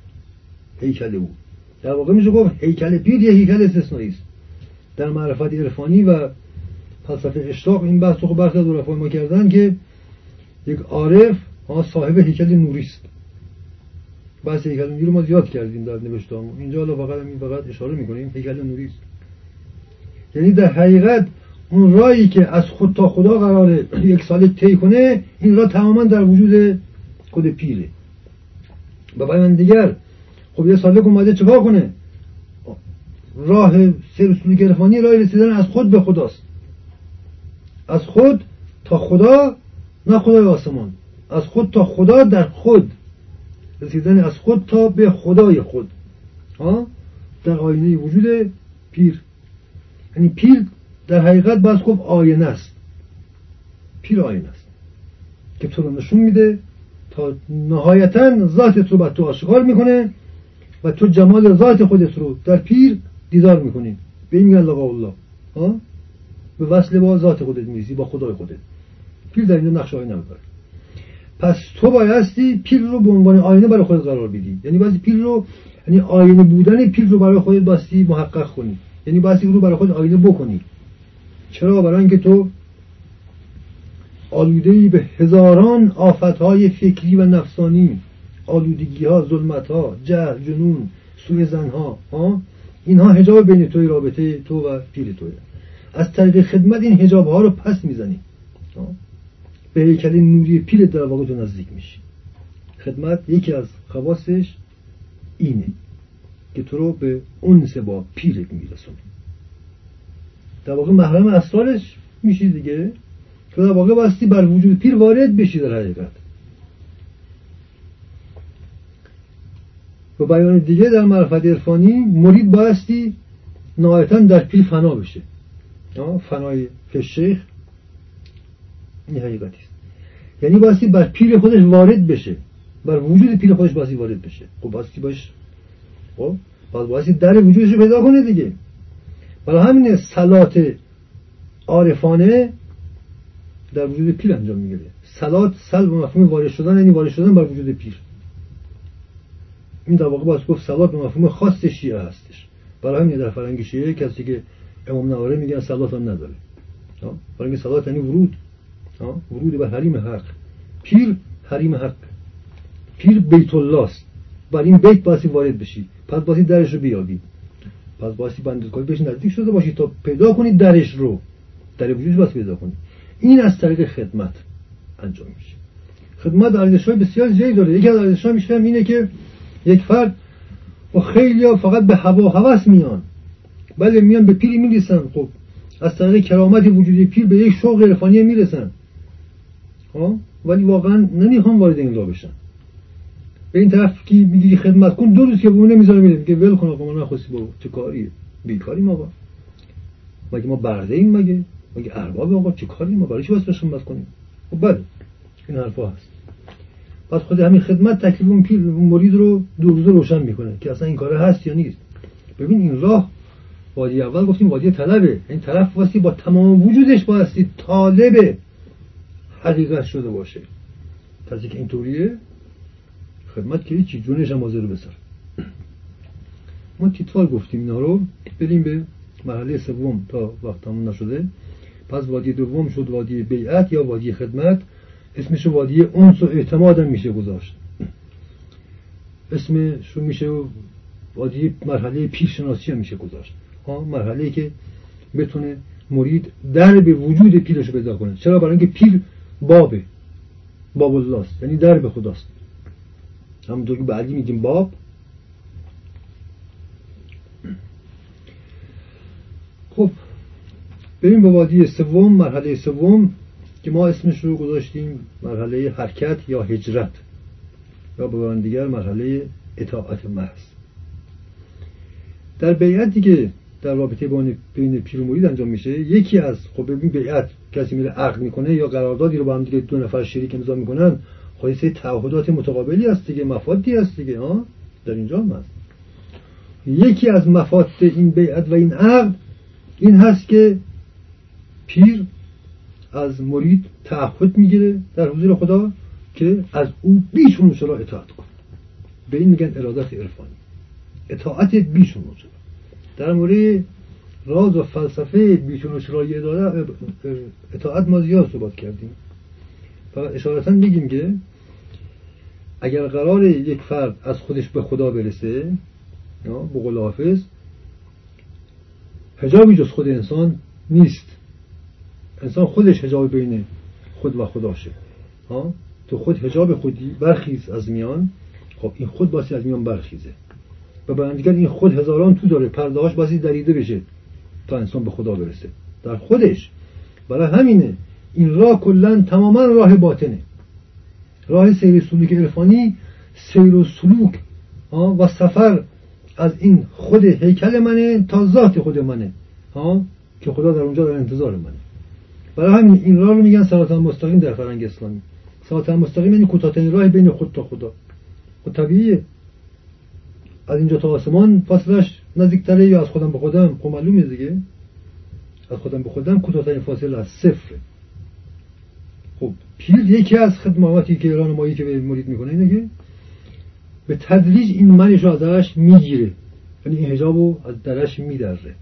هیکل او. در واقع میشه گفت هیکل پیر یه هیکل استثنایی است. در معرفت عرفانی و فلسفه اشتاق این بحث رو برخی از ما کردن که یک عارف صاحب هیکل نوری است. بحث هیکل نوری رو ما زیاد کردیم در نوشتام اینجا حالا فقط همین فقط اشاره می‌کنیم هیکل نوری است. یعنی در حقیقت اون رایی که از خود تا خدا قراره یک سال طی کنه این راه تماما در وجود خود پیره. به بیان دیگر خب یه سالک اومده چکار کنه؟ راه سیر اصول گرفانی راه رسیدن از خود به خداست. از خود تا خدا نه خدای آسمان. از خود تا خدا در خود. رسیدن از خود تا به خدای خود. ها؟ در آینه وجود پیر. یعنی پیر در حقیقت باز گفت آینه است. پیر آینه است. که تو رو نشون میده تا نهایتا ذاتت رو بر تو آشکار می‌کنه و تو جمال ذات خودت رو در پیر دیدار می‌کنی. به این میگن به وصل با ذات خودت میزی با خدای خودت. پیر در اینجا نقش آینه می‌کنه پس تو بایستی پیر رو به عنوان آینه برای خودت قرار بدی. یعنی بعضی پیر رو یعنی آینه بودن پیر رو برای خودت باستی محقق کنی. یعنی باستی رو برای خود آینه بکنی. چرا؟ برای اینکه تو آلوده به هزاران آفتهای فکری و نفسانی آلودگی ها ظلمت ها جهل جنون سوی زن ها اینها هجاب بین توی رابطه تو و پیر توی از طریق خدمت این هجاب ها رو پس می‌زنی. به هیکل نوری پیر در واقع تو نزدیک میشی. خدمت یکی از خواستش اینه که تو رو به اونس با پیرت میرسونه در واقع محرم اسرارش میشی دیگه. که در واقع باستی بر وجود پیر وارد بشی در حقیقت. و بیان دیگه در معرفت عرفانی مرید بایستی نهایتا در پیر فنا بشه. فنای فشیخ این حقیقتی. یعنی بایستی بر پیر خودش وارد بشه. بر وجود پیر خودش بایستی وارد بشه. خب بایستی باش؟ خب؟ بایستی در وجودش رو پیدا کنه دیگه. برای همین سلات عارفانه در وجود پیر انجام می‌گیره. سلات سل و مفهوم وارد شدن یعنی وارد شدن بر وجود پیر. این در واقع باید گفت سلات به مفهوم خاص شیعه هستش. برای همین در فرنگ شیعه کسی که امام نواره میگن سلات هم نداره. برای اینکه سلات یعنی ورود. ورود به حریم حق. پیر حریم حق. پیر بیت الله است بر این بیت باسی وارد بشی. پس باسی درش رو بیابی. پس باسی بندگاهی بهش نزدیک شده باشی تا پیدا کنی درش رو. در وجود باسی پیدا کنی. این از طریق خدمت انجام میشه. خدمت ارزش های بسیار زیادی داره. یکی از ارزش میشه اینه که یک فرد و خیلی ها فقط به هوا هوس میان. بله میان به پیری می‌رسن. خب از طریق کرامت وجودی پیر به یک شوق عرفانی می‌رسن. ولی واقعا نمی‌خوان وارد این راه بشن. به این طرف که میگی خدمت کن دو روز که بونه نمی‌ذاره میره که ول کن آقا ما نخواستی با چه کاریه بیکاری ما با. مگه ما برده ایم مگه؟ مگه ارباب آقا چه کاری؟ ما برای چی واسه خدمت کنیم؟ خب بله این حرفا هست. پس خود همین خدمت تکلیف اون پیر مرید رو دو روزه روشن می‌کنه که اصلا این کار هست یا نیست. ببین این راه وادی اول گفتیم وادی طلبه. این طرف واسه با تمام وجودش بایستی طالب حقیقت شده باشه. کسی که اینطوریه خدمت که چی جونش هم حاضر بسر ما تیتوال گفتیم اینا رو بریم به مرحله سوم تا وقت تموم نشده. پس وادی دوم شد وادی بیعت یا وادی خدمت. اسمش وادی اونس و اعتماد هم میشه گذاشت. اسمش میشه وادی مرحله پیرشناسی هم میشه گذاشت. ها مرحله که بتونه مرید در به وجود پیرش پیدا کنه. چرا؟ برای اینکه پیر بابه. باب الله است یعنی در به خداست. همونطور که بعدی میگیم باب. خب بریم به وادی سوم مرحله سوم که ما اسمش رو گذاشتیم مرحله حرکت یا هجرت. یا به دیگر مرحله اطاعت محض. در بیعتی که در رابطه بین پیر و مرید انجام میشه یکی از خب ببین بیعت کسی میره عقد می‌کنه یا قراردادی رو با هم دیگه دو نفر شریک امضا می‌کنن خواهی تعهدات متقابلی هست دیگه مفادی هست دیگه ها؟ در اینجا هم هست. یکی از مفاد این بیعت و این عقد این هست که پیر از مرید تعهد می‌گیره در حضور خدا که از او بیش اون را اطاعت کن به این میگن ارادت عرفانی. اطاعت بیش اون در مورد راز و فلسفه بیشون و شرای اطاعت ما زیاد صحبت کردیم. فقط اشارتا میگیم که اگر قرار یک فرد از خودش به خدا برسه به قول حافظ هجابی جز خود انسان نیست. انسان خودش هجاب بین خود و خداشه ها؟ تو خود هجاب خودی برخیز از میان خب این خود باسی از میان برخیزه. و برندگر این خود هزاران تو داره پردهاش باسی دریده بشه. تا انسان به خدا برسه. در خودش. برای همینه. این راه کلا تماما راه باطنه. راه سیر سلوک عرفانی سیر و سلوک و سفر از این خود هیکل منه تا ذات خود منه. ها که خدا در اونجا در انتظار منه. برای همین این راه رو میگن صراط مستقیم در فرنگ اسلامی. صراط مستقیم یعنی کوتاهترین راه بین خود تا خدا. و طبیعیه. از اینجا تا آسمان فاصلش نزدیکتره یا از خودم به خودم خب معلومه دیگه. از خودم به خودم کوتاهترین فاصله از صفر. خب پیر یکی از خدماتی که مایی که به مرید می‌کنه اینه که به تدریج این منش رو ازش می‌گیره. یعنی این حجاب رو از درش میدره.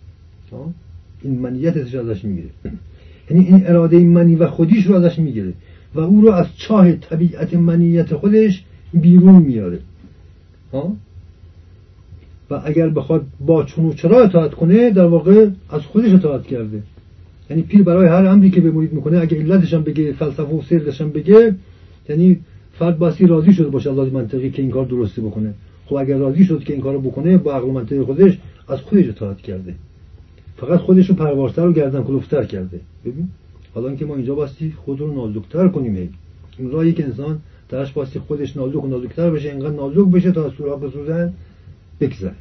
این منیتش ازش می‌گیره. یعنی این اراده منی و خودیش رو ازش می‌گیره و او رو از چاه طبیعت منیت خودش بیرون میاره. ها؟ و اگر بخواد با چون چرا اطاعت کنه در واقع از خودش اطاعت کرده. یعنی پیر برای هر امری که به مرید می‌کنه اگه علتش هم بگه فلسفه و سرش هم بگه یعنی فرد باسی راضی شده باشه از منطقی که این کار درسته بکنه. خب اگر راضی شد که این کارو بکنه با عقل منطقی خودش از خودش اطاعت کرده. فقط خودش رو پروارتر و گردن کلوفتر کرده. ببین حالا که ما اینجا باستی خود رو نازکتر کنیم این راهی که انسان درش باستی خودش نازک و نازکتر بشه اینقدر نازک بشه تا سوراخ سوزن بگذره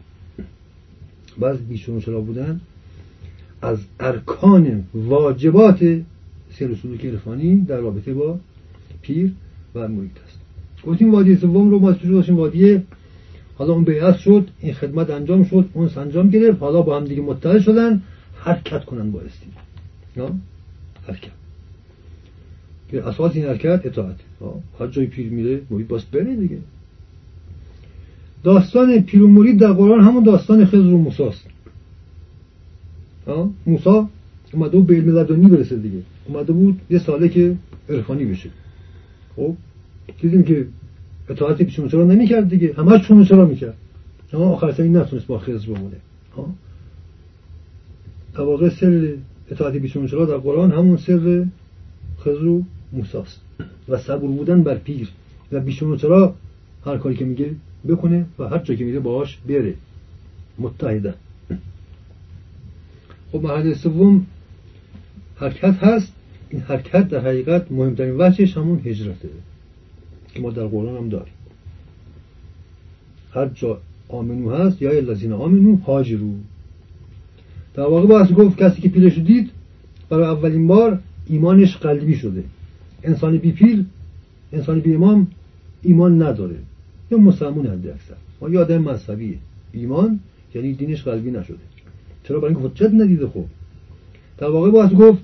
بعض بیشون چرا بودن از ارکان واجبات سیر سلوک عرفانی در رابطه با پیر و مرید است. گفتیم وادی سوم رو ما داشتیم وادی حالا اون بیعت شد این خدمت انجام شد اون انجام گرفت حالا با هم دیگه متحد شدن حرکت کنن بایستی حرکت. که اساس این حرکت اطاعت. هر جای پیر میره مرید باست بره دیگه. داستان پیر و مرید در قرآن همون داستان خضر و موساست موسا اومده بود به علم لدنی برسه دیگه. اومده بود یه ساله که عرفانی بشه. خب دیدیم که اطاعت پیش را نمی‌کرد دیگه. همه چون چرا می‌کرد. اما آخر سر نتونست با خضر بمونه. در واقع سر اطاعت پیش را در قرآن همون سر خضر و موساست و صبر بودن بر پیر. و بیشون چرا هر کاری که میگه بکنه و هر جا که میره باهاش بره متحده. خب مرحله سوم حرکت هست. این حرکت در حقیقت مهمترین وجهش همون هجرته که ما در قرآن هم داریم. هر جا آمنو هست یا الذین آمنو هاجرو. در واقع باید گفت کسی که پیلش دید برای اولین بار ایمانش قلبی شده. انسان بی پیل انسان بی امام ایمان نداره. یا مسلمون هنده اکثر. ما یادم مذهبیه. ایمان یعنی دینش قلبی نشده. چرا؟ برای اینکه حجت ندیده. خب. در واقع باید گفت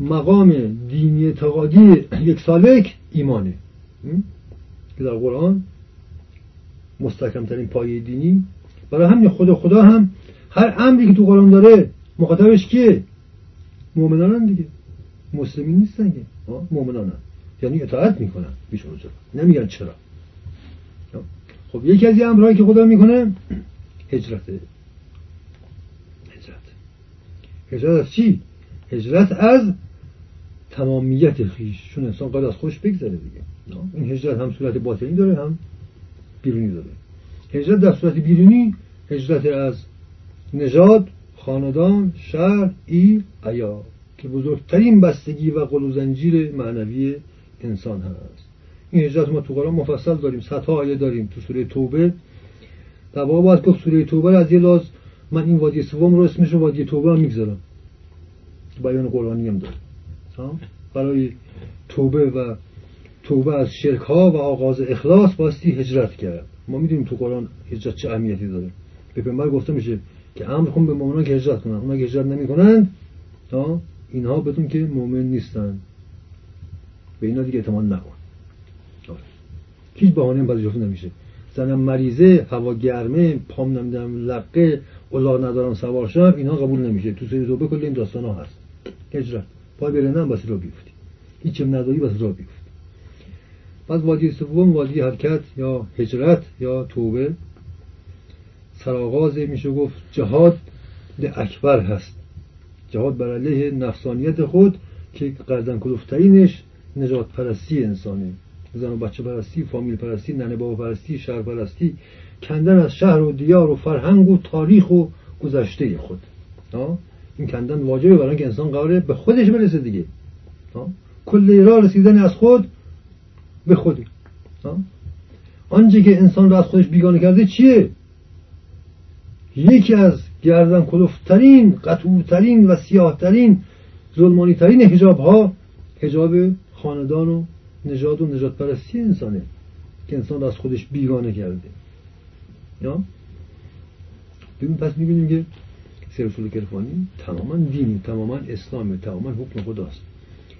مقام دینی اعتقادی یک سالک ایمانه. که در قرآن مستحکمترین پایه دینی. برای همین خود خدا هم هر امری که تو قرآن داره مخاطبش کیه؟ مؤمنان دیگه. مسلمین نیستن که. مؤمنان یعنی اطاعت می‌کنن بیشون نمیگن چرا. خب یکی از امرهایی که خدا می‌کنه هجرته هجرت. هجرت از چی؟ هجرت از تمامیت خیش. چون انسان قد از خوش بگذره دیگه. این هجرت هم صورت باطنی داره هم بیرونی داره. هجرت در صورت بیرونی هجرت از نژاد خاندان شهر ای ایا که بزرگترین بستگی و قل و زنجیر معنوی انسان هست. این هجرت ما تو قرآن مفصل داریم صدها آیه داریم تو سوره توبه. در واقع باید گفت سوره توبه از یه لاز من این وادی سوم رو اسمش رو وادی توبه هم می‌گذارم. بیان قرآنی هم داره برای توبه و توبه از شرک ها و آغاز اخلاص باستی هجرت کرد. ما می‌دونیم تو قرآن هجرت چه اهمیتی داره. به پیامبر گفته میشه که امر کن به مؤمنان که هجرت کنن اونا هجرت نمی‌کنن تا اینها بدون که مؤمن نیستن به اینا دیگه اعتماد نکن. هیچ بهانه پذیرفته نمیشه. زنم مریضه هوا گرمه پام نمی‌دونم لقه اولا ندارم سوار شم اینها قبول نمیشه. تو سری توبه کل این داستان ها هست. هجرت پای برنم بس را بیفتی. هیچم نداری بس را بیفتی. بعد وادی سوم وادی حرکت یا هجرت یا توبه. سرآغاز میشه گفت جهاد اکبر هست. جهاد بر علیه نفسانیت خود که قردن کلوفترینش نجات پرستی انسانه. زن و بچه پرستی فامیل پرستی ننه بابا پرستی شهر پرستی کندن از شهر و دیار و فرهنگ و تاریخ و گذشته خود. این کندن واجبه برای که انسان قراره به خودش برسه دیگه. کل راه رسیدن از خود به خودی آنچه که انسان را از خودش بیگانه کرده چیه؟ یکی از گردن کلوفترین قطورترین و سیاهترین ظلمانیترین هجاب ها هجاب خاندان و نژاد و نجات پرستی انسانه که انسان از خودش بیگانه کرده. یا؟ ببین پس می‌بینیم که سرسول کرفانی تماما دینی تماما اسلام تماما حکم خداست.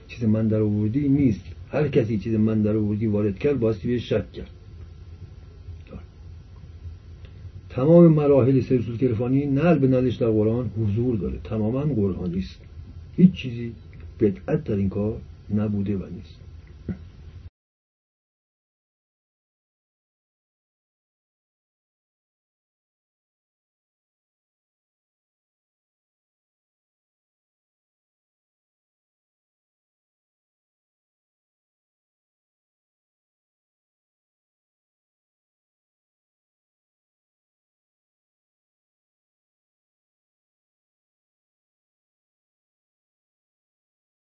چیز من در آوردی نیست. هر کسی چیز من در آوردی وارد کرد باستی به شک کرد. تمام مراحل سرسول کرفانی نل به نلش در قرآن حضور داره. تماما قرآنی است. هیچ چیزی بدعت در این کار نبوده و نیست.